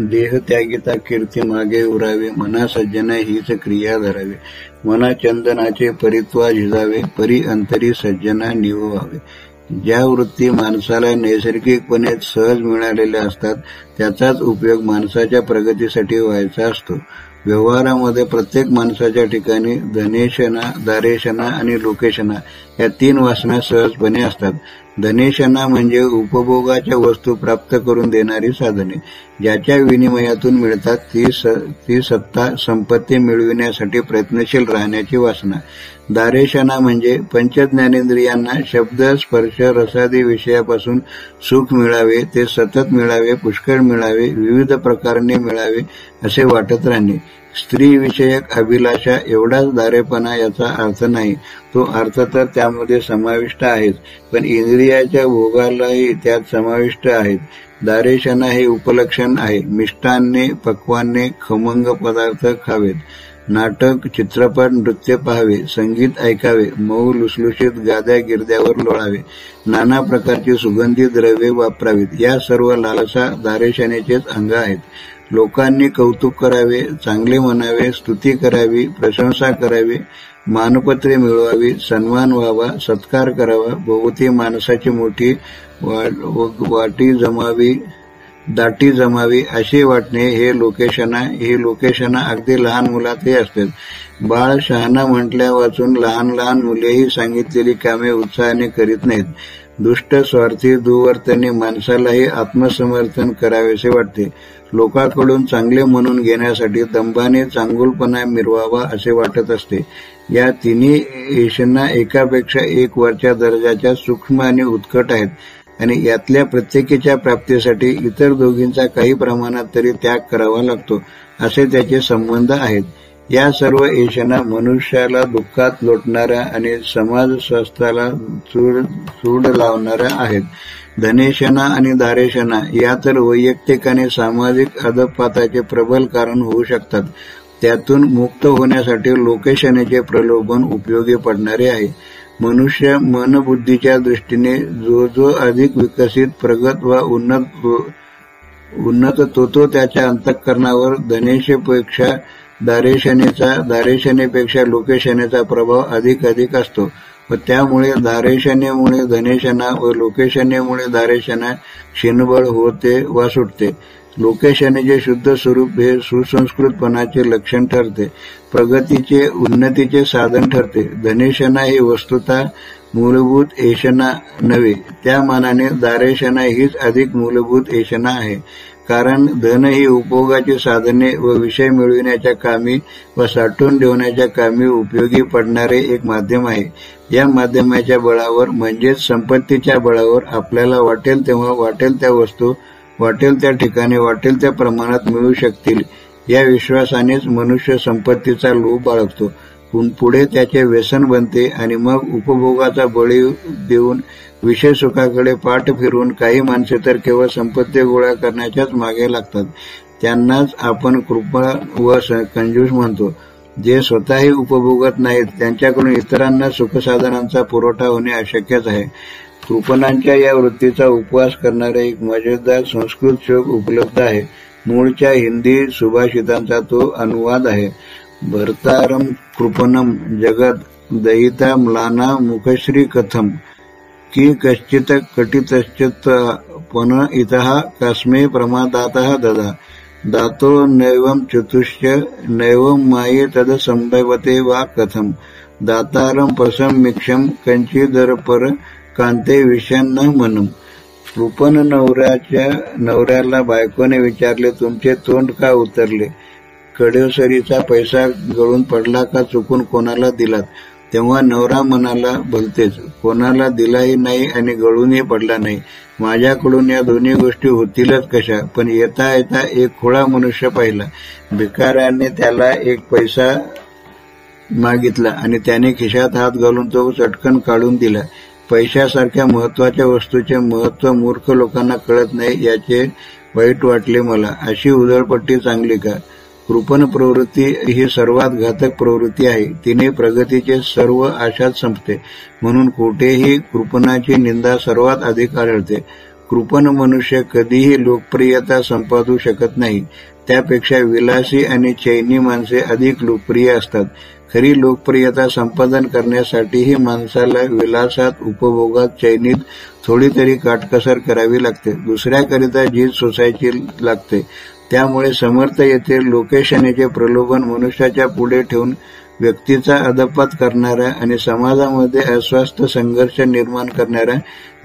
देहत्यागिता कीर्ती मागे उरावे मना सज्जन हीच क्रिया धरावे. मना चंदनाचे परित्वा झिजावे परी अंतरी सज्जना निववावे. ज्या वृत्ती माणसाला नैसर्गिकपणे सहज मिळालेल्या असतात त्याचाच उपयोग माणसाच्या प्रगतीसाठी व्हायचा असतो. व्यवहारामध्ये प्रत्येक माणसाच्या ठिकाणी धनेशना दारेशना आणि लोकेशना या तीन वासना सहजपणे असतात. धनेशना म्हणजे उपभोगाच्या वस्तू प्राप्त करून देणारी साधने. ज्याच्या विनिमयातून मिळतात ती ती सत्ता संपत्ती मिळविण्यासाठी प्रयत्नशील राहण्याची वासना. दारेशना म्हणजे पंचज्ञानेंद्रियांना शब्द स्पर्श रसादी विषयापासून सुख मिळावे ते सतत मिळावे पुष्कळ मिळावे विविध प्रकाराने मिळावे असे वाटत राहणे. स्त्रीविषयक अभिलाषा एवढाच दारेपणा याचा अर्थ नाही. तो अर्थ तर त्यामध्ये समाविष्ट आहेच पण इंद्रियाच्या भोगालाही त्यात समाविष्ट आहेत. दारेशना हे उपलक्षण आहे. मिष्टान्ने पक्वाने खमंग पदार्थ खावेत. नाटक चित्रपट नृत्य पाहावे. संगीत ऐकावे. मऊ लुसलुशीत गाद्या गिरद्यावर लोळावे. नाना प्रकारची सुगंधी द्रव्ये वापरावीत. या सर्व लालसा दारेशनेचेच अंग आहेत. लोकांनी कौतुक करावे चांगले म्हणावे स्तुती करावी प्रशंसा करावी मानपत्रे मिळवावी सन्मान व्हावा सत्कार करावा भोवती माणसाची मोठी वाटी जमावी दाटी जमावी अशी वाटणे हे लोकेशना ही लोकेशना अगदी लहान मुलातही असतात बाळ शहाणा म्हटल्या वाचून लहान लहान मुलेही सांगितलेली कामे उत्साहाने करीत नाहीत. दुष्ट स्वार्थी दुवर्तनी माणसालाही आत्मसमर्थन करावेसे वाटते. लोकांकडून चांगले म्हणून घेण्यासाठी दंभाने चांगुलपणा मिरवावा असे वाटत असते. या तिन्ही येशना एकापेक्षा एक वरच्या दर्जाच्या सूक्ष्म आणि उत्कट आहेत. आणि यातल्या प्रत्येकीच्या प्राप्तीसाठी इतर दोघींचा काही प्रमाणात तरी त्याग करावा लागतो असे त्याचे संबंध आहेत. या सर्व येशना मनुष्याला दुःखात लोटणाऱ्या आणि समाज स्वास्थ्याला चूड लावणाऱ्या आहेत. धनेशना आणि दारेशना या तर वैयक्तिक आणि सामाजिक अधपाताचे प्रबल कारण होऊ शकतात. त्यातून मुक्त होण्यासाठी लोकेशनेचे प्रलोभन उपयोगी पडणारे आहे. मनुष्य मनबुद्धीच्या दृष्टीने जो जो अधिक विकसित प्रगत व उन्नत उन्नत तो तो त्याच्या अंतःकरणावर धनेशपेक्षा दारेशनेचा दारेशनेपेक्षा लोकेशनेचा प्रभाव अधिक अधिक असतो. व त्यामुळे दारेशनेमुळे धनेशना व लोकेशनेमुळे दारेशना क्षीणबळ होते वा सुटते. लोकेशनेचे शुद्ध स्वरूप हे सुसंस्कृतपणाचे लक्षण ठरते. प्रगतीचे उन्नतीचे साधन ठरते. धनेशना ही वस्तुता मूलभूत एशना नव्हे. त्या मानाने दारेशना हीच अधिक मूलभूत एशना आहे. कारण धन ही उपभोगाची साधने व विषय मिळविण्याच्या कामी व साठवून ठेवण्याच्या कामी उपयोगी पडणारे एक माध्यम आहे. या माध्यमाच्या बळावर म्हणजेच संपत्तीच्या बळावर आपल्याला वाटेल तेव्हा वाटेल त्या वस्तू वाटेल त्या ठिकाणी वाटेल त्या प्रमाणात मिळू शकतील. या विश्वासानेच मनुष्य संपत्तीचा लोभ बाळगतो. पुढे त्याचे व्यसन बनते आणि मग उपभोगाचा बळी देऊन विषय सुखाकडे पाठ फिरून काही माणसे तर केवळ संपत्ती गोळा करण्याच्याच मागे लागतात. त्यांनाच आपण कृपा व कंजूस म्हणतो. जे स्वतःही उपभोगत नाहीत त्यांच्याकडून इतरांना सुखसाधनांचा पुरवठा होणे अशक्यच आहे. कृपणांच्या या वृत्तीचा उपवास करणारे एक मजेदार संस्कृत शोक उपलब्ध आहे. मूळच्या हिंदी सुभाषितांचा तो अनुवाद आहे. भरतारम कृपणम जगत दयिता म्लाना मुखश्री कथम। की कश्चित कटितश्चित पुन इतः कस्मे प्रमादात ददा। दातो नैवं चतुष्य नैवं माये तद संभवते वा कथम। दातारम प्रसमिक्षम कंचिदरपर कांते विषन्न मनम। कृपन नवऱ्याच्या नवऱ्याला बायकोने विचारले तुमचे तोंड का उतरले? कडेसरीचा पैसा गळून पडला का चुकून कोणाला दिलात? तेव्हा नवरा मनाला भलतेच कोणाला दिलाही नाही आणि गळूनही पडला नाही. माझ्याकडून या दोन्ही गोष्टी होतीलच कशा? पण येता येता एक खोळा मनुष्य पाहिला. भिकाऱ्याने त्याला एक पैसा मागितला आणि त्याने खिशात हात घालून तो चटकन काढून दिला. पैशासारख्या महत्त्वाच्या वस्तूचे महत्त्व मूर्ख लोकांना कळत नाही याचे वाईट वाटले मला. अशी उधळपट्टी चांगली का? कृपण प्रवृत्ती ही सर्वात घातक प्रवृत्ती आहे. तिने प्रगतीचे सर्व आशाच संपते. म्हणून कुठेही कृपणाची निंदा सर्वात अधिक आढळते. कृपण मनुष्य कधीही लोकप्रियता संपादू शकत नाही. त्यापेक्षा विलासी आणि चैनी माणसे अधिक लोकप्रिय असतात. खरी लोकप्रियता संपादन करण्यासाठीही माणसाला विलासात उपभोगात चैनीत थोडी तरी काटकसर करावी लागते. दुसऱ्याकरिता जीत सोसायची लागते. त्यामुळे समर्थ येथे लोकेशनेचे प्रलोभन मनुष्याच्या पुढे ठेवून व्यक्तीचा अदपात करणाऱ्या आणि समाजामध्ये अस्वस्थ संघर्ष निर्माण करणाऱ्या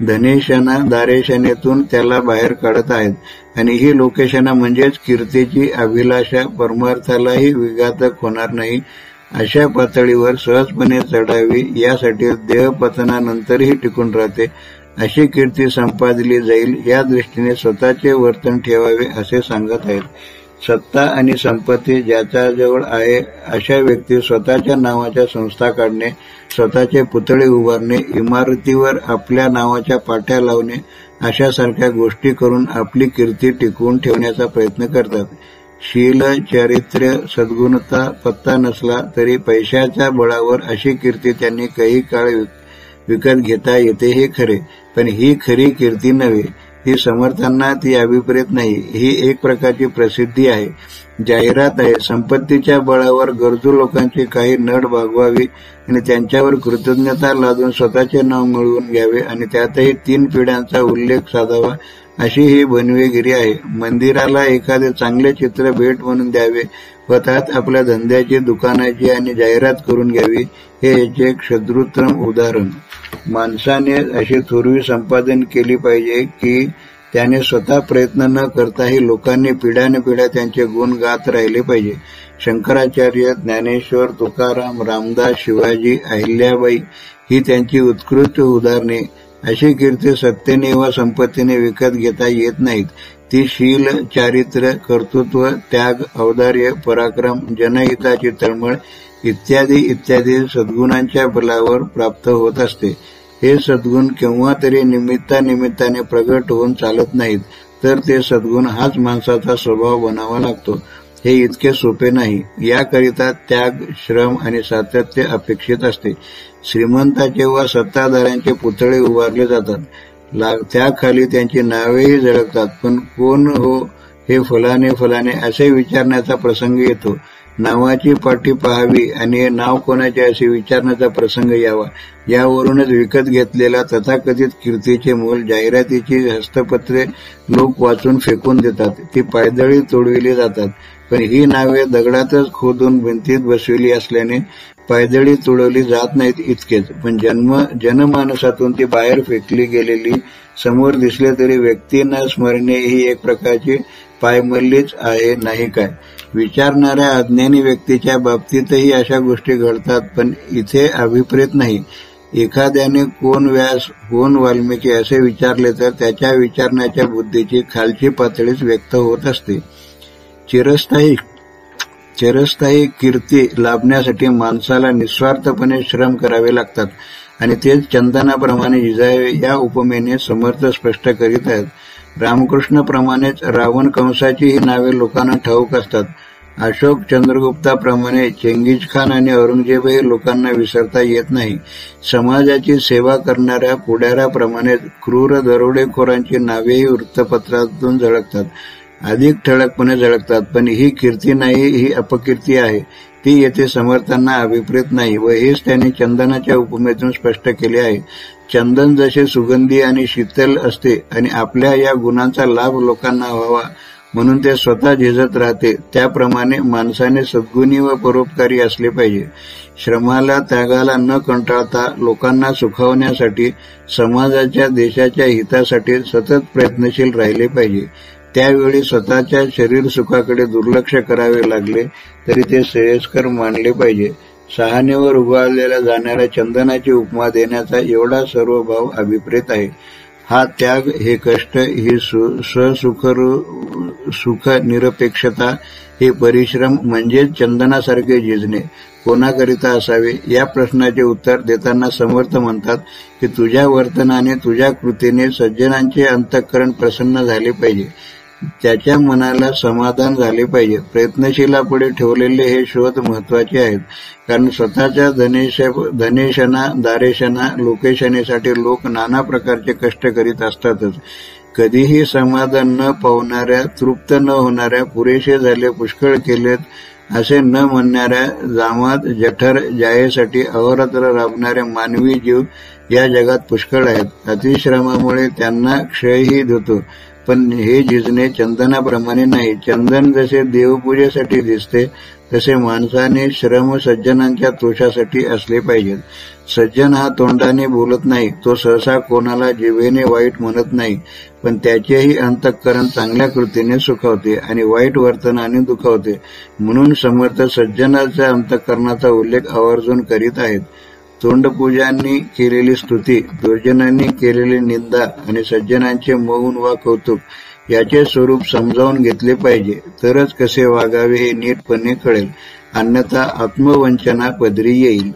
धनेशना दारेशनेतून त्याला बाहेर काढत आहेत. आणि ही लोकेशना म्हणजेच कीर्तीची अभिलाषा परमार्थालाही विघातक होणार नाही अशा पातळीवर सहजपणे चढावी यासाठी देहपतनानंतरही टिकून राहते अशी कीर्ती संपादली जाईल या दृष्टीने स्वतःचे वर्तन ठेवावे असे सांगत आहेत. सत्ता आणि संपत्ती ज्याच्याजवळ आहे अशा व्यक्ती स्वतःच्या नावाच्या संस्था काढणे स्वतःचे पुतळे उभारणे इमारतीवर आपल्या नावाच्या पाट्या लावणे अशासारख्या गोष्टी करून आपली कीर्ती टिकवून ठेवण्याचा प्रयत्न करतात. शील चारित्र्य सद्गुणता पत्ता नसला तरी पैशाच्या बळावर अशी कीर्ती त्यांनी काही काळ विकत घेता येते हे खरे पण ही खरी कीर्ती नव्हे ही समर्थांना ती अभिप्रेत नाही ही एक प्रकारची प्रसिद्धी आहे. जाहिरात आहे संपत्तीच्या बळावर गरजू लोकांची काही नड भागवावी आणि त्यांच्यावर कृतज्ञता लादून स्वतःचे नाव मिळवून घ्यावे आणि त्यातही तीन पिढ्यांचा उल्लेख साधावा अशी ही बनवेगिरी आहे. मंदिराला एखादे चांगले चित्र भेट म्हणून द्यावे व त्यात आपल्या धंद्याची दुकानाची आणि जाहिरात करून घ्यावी हे याचे एक शत्रुत्तम उदाहरण. माणसाने अशी थोरवी संपादन केली पाहिजे की त्याने स्वतः प्रयत्न न करताही लोकांनी पिढ्याने पिढ्या त्यांचे गुण गात राहिले पाहिजे. शंकराचार्य ज्ञानेश्वर तुकाराम रामदास शिवाजी अहिल्याबाई ही त्यांची उत्कृष्ट उदाहरणे. अशी कीर्ती सत्तेने व संपत्तीने विकत घेता येत नाहीत. ती शील चारित्र्य कर्तृत्व त्याग औदार्य पराक्रम जनहिताची तळमळ इत्यादी इत्यादी सद्गुणांच्या बलावर प्राप्त होत असते. हे सद्गुण केव्हा तरी निमित्तानिमित्ताने प्रगट होऊन चालत नाहीत तर ते सद्गुण हाच माणसाचा स्वभाव बनावा लागतो. हे इतके सोपे नाही. याकरिता त्याग श्रम आणि सातत्य अपेक्षित असते. श्रीमंताचे व सत्ताधाऱ्यांचे पुतळे उभारले जातात. त्याखाली त्यांची नावेही झळकतात. पण कोण हो हे फलाने फलाने असे विचारण्याचा प्रसंग येतो. नावाची पाठी पाहावी आणि हे नाव कोणाचे असे विचारण्याचा प्रसंग यावा. यावरूनच विकत घेतलेला तथाकथित कीर्तीचे मोल जाहिरातीची हस्तपत्रे लोक वाचून फेकून देतात. ती पायदळी तोडविली जातात. पण ही नावे दगडातच खोदून भिंतीत बसविली असल्याने पायदळी तुडवली जात नाहीत इतकेच. पण जन्म जनमानसातून ती बाहेर फेकली गेलेली समोर दिसले तरी व्यक्तींना स्मरणे ही एक प्रकारची पायमल्लीच आहे नाही काय? विचारणाऱ्या अज्ञानी व्यक्तीच्या बाबतीतही अशा गोष्टी घडतात पण इथे अभिप्रेत नाही. एखाद्याने कोण व्यास कोण वाल्मिकी असे विचारले तर त्याच्या विचारण्याच्या बुद्धीची खालची पातळीच व्यक्त होत असते. चिरस्थायी चिरस्थायी कीर्ती लाभण्यासाठी माणसाला निस्वार्थपणे श्रम करावे लागतात. आणि तेच चंदनाप्रमाणे जिजावे या उपमेने समर्थ स्पष्ट करीत आहेत. रामकृष्णाप्रमाणेच रावण कंसाची ही नावे लोकांना ठाऊक असतात. अशोक चंद्रगुप्ताप्रमाणे चेंगीज खान आणि औरंगजेबही लोकांना विसरता येत नाही. समाजाची सेवा करणाऱ्या पुढाऱ्याप्रमाणेच क्रूर दरोडेखोरांची नावेही वृत्तपत्रातून झळकतात. अधिक ठळकपणे झळकतात पण ही कीर्ती नाही ही अपकीर्ती आहे. ती येथे समर्थांना अभिप्रेत नाही व हेच त्यांनी चंदनाच्या उपमेतून स्पष्ट केले आहे. चंदन जसे सुगंधी आणि शीतल असते आणि आपल्या या गुणांचा लाभ लोकांना व्हावा म्हणून ते स्वतः झिजत राहते त्याप्रमाणे माणसाने सद्गुणी व परोपकारी असले पाहिजे. श्रमाला त्यागाला न कंटाळता लोकांना सुखावण्यासाठी समाजाच्या देशाच्या हितासाठी सतत प्रयत्नशील राहिले पाहिजे. त्यावेळी स्वतःच्या शरीर सुखाकडे दुर्लक्ष करावे लागले तरी ते श्रेयस्कर मानले पाहिजे. सहानेवर उभारलेल्या जाणाऱ्या चंदनाची उपमा देण्याचा एवढा सर्व भाव अभिप्रेत आहे. हा त्याग हे कष्ट ही ससुखर सुख निरपेक्षता हे परिश्रम म्हणजेच चंदनासारखे झिजणे. कोणाकरिता असावे या प्रश्नाचे उत्तर देताना समर्थ म्हणतात की तुझ्या वर्तनाने तुझ्या कृतीने सज्जनांचे अंतःकरण प्रसन्न झाले पाहिजे. त्याच्या मनाला समाधान झाले पाहिजे. प्रयत्नशीलापुढे ठेवलेले हे शोध महत्त्वाचे आहेत. कारण स्वतःच्या धनेश धनेशना दारेशना लोकेशनेसाठी लोक नाना प्रकारचे कष्ट करीत असतातच. कधीही समाधान न पावणाऱ्या तृप्त न होणाऱ्या पुरेसे झाले पुष्कळ केलेत असे न म्हणणाऱ्या जामात जठर जायेसाठी अहोरात्र राबणाऱ्या मानवी जीव या जगात पुष्कळ आहेत. अतिश्रमामुळे त्यांना क्षयही धुतो. पण हे झिजणे चंदनाप्रमाणे नाही. चंदन जसे देवपूजेसाठी दिसते तसे माणसाने श्रम सज्जनांच्या तोषासाठी असले पाहिजेत. सज्जन हा तोंडाने बोलत नाही. तो सहसा कोणाला जिवेने वाईट म्हणत नाही. पण त्याचेही अंतःकरण चांगल्या कृतीने सुखावते आणि वाईट वर्तनाने दुखावते. म्हणून समर्थ सज्जनाच्या अंतःकरणाचा उल्लेख आवर्जून करीत आहेत. तोंडपूजांनी केलेली स्तुती दुर्जनांनी केलेली निंदा आणि सज्जनांचे मौन वा कौतुक याचे स्वरूप समजावून घेतले पाहिजे. तरच कसे वागावे हे नीटपणे कळेल. अन्यथा आत्मवंचना पदरी येईल.